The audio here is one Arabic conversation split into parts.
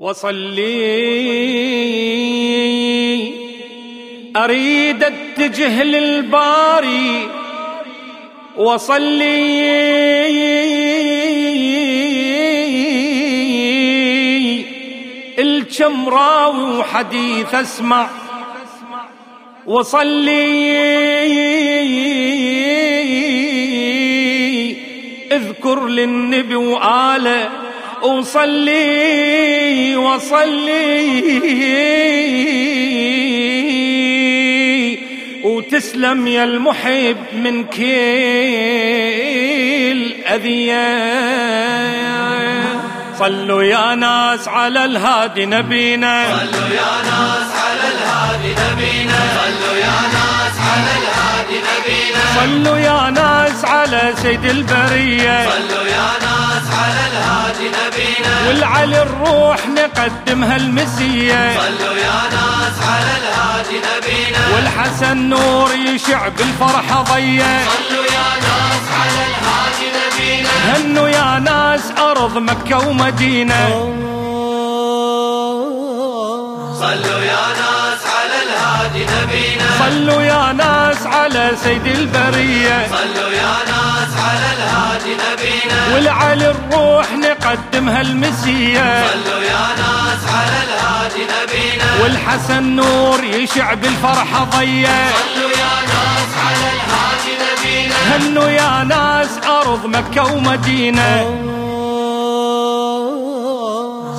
وصلي. أريد اتجه للباري وصلي. الشمراوي وحديث اسمع وصلي. اذكر للنبي وآله وصلي وصلي. وتسلم يا المحب من كل أذية صلوا يا ناس على الهادي نبينا. صلوا يا ناس على الهادي نبينا. صلوا يا ناس على الهادي نبينا. صلوا يا ناس على سيد البرية. صلوا يا ناس على نبينا. والعلي الروح نقدمها المسية. صلوا يا ناس على الهادي نبينا. والحسن نور يشع بالفرحة ضية. صلوا يا ناس على الهادي نبينا. هنوا يا ناس أرض مكة ومدينة. صلوا يا ناس نبينا صلوا يا ناس على سيد البرية. صلوا يا ناس على الهادي نبينا. والعلي الروح نقدمها المسية. صلوا يا ناس على الهادي نبينا. والحسن نور يشع بالفرحة ضية. صلوا يا ناس على الهادي نبينا. هنوا يا ناس أرض مكة ومدينة.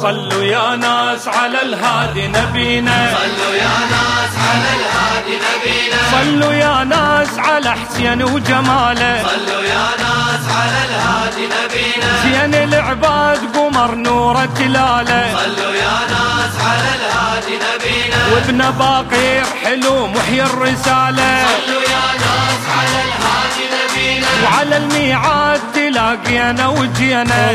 صلوا يا ناس على الهادي نبينا. صلوا يا ناس على الهادي نبينا. صلوا يا ناس على حسين وجماله. صلوا يا ناس على الهادي نبينا. زين العباد قمر نور تلاله صلوا يا ناس على الهادي نبينا. وابن باقير حلو محيي الرسالة. صلوا يا ناس على الهادي نبينا. وعلى الميعاد تلاقينا وجينا.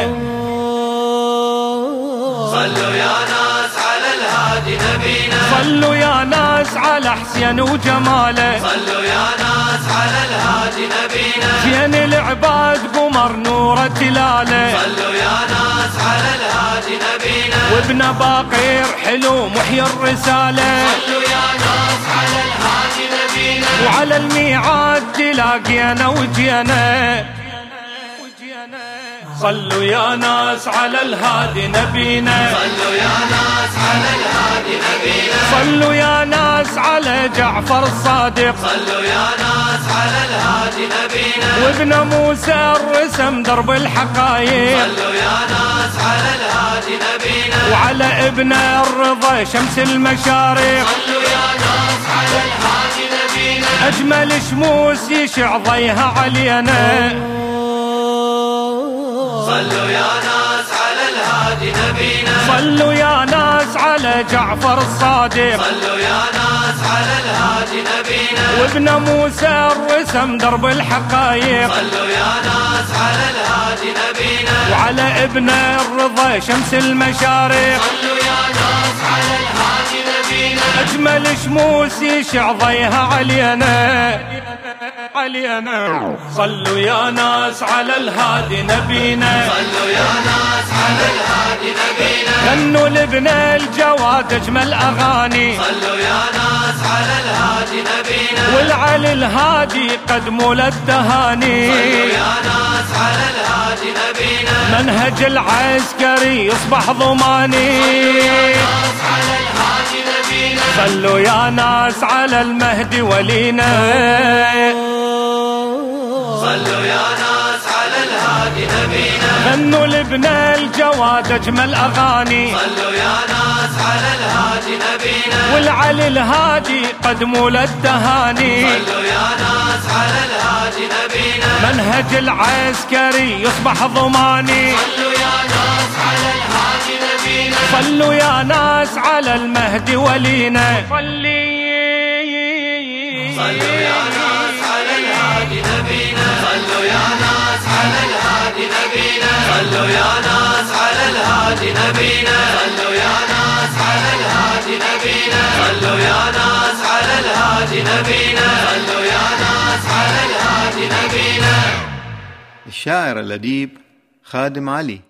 صلوا يا ناس على الهادي نبينا. صلوا يا ناس على حسين وجماله. صلوا يا ناس على الهادي نبينا. زين العباد قمر نور تلاله. صلوا يا ناس على الهادي نبينا. وابن باقير حلو محيي الرسالة. صلوا يا ناس على الهادي نبينا. وعلى الميعاد تلاقينا وجينا. صلوا يا ناس على الهادي نبينا. صلوا يا ناس على الهادي نبينا. صلوا يا ناس على جعفر الصادق. صلوا يا ناس على الهادي نبينا. وابن موسى الرسم درب الحقايق صلوا يا ناس على الهادي نبينا. وعلى ابن الرضا شمس المشارق. صلوا يا ناس على الهادي نبينا. أجمل شموس يشع ضيها علينا. صلوا يا ناس على الهادي نبينا. صلوا يا ناس على جعفر الصادق. صلوا يا ناس على الهادي نبينا. وابن موسى الرسم درب الحقايق صلوا يا ناس على الهادي نبينا. وعلى ابن الرضا شمس المشارق. صلوا يا ناس على الهادي أجمل شموس يشع ضيها علينا علينا صلوا يا ناس على الهادي نبينا. صلوا يا ناس على الهادي نبينا. غنوا لابن الجواد أجمل أغاني. صلوا يا ناس على الهادي نبينا. والعلي الهادي قدموا للتهاني صلوا يا ناس على الهادي نبينا. منهج العسكري يصبح ضماني. ناس على الهادي صلوا يا ناس على المهدي ولينا. صلوا يا ناس على الهادي نبينا. غنوا لابن الجواد اجمل اغاني. صلوا يا ناس على الهادي نبينا. والعلي الهادي قدموا للتهاني صلوا يا ناس منهج العسكري يصبح ضماني. صلوا يا ناس على الهادي نبينا. صلوا يا ناس على المهدي ولينا. صلوا يا ناس على الهادي نبينا. صلوا يا ناس على الهادي نبينا. صلوا يا ناس على الهادي نبينا. صلوا يا ناس على الهادي نبينا. صلوا يا ناس على الهادي نبينا. صلوا يا ناس الشاعر الأديب خادم علي.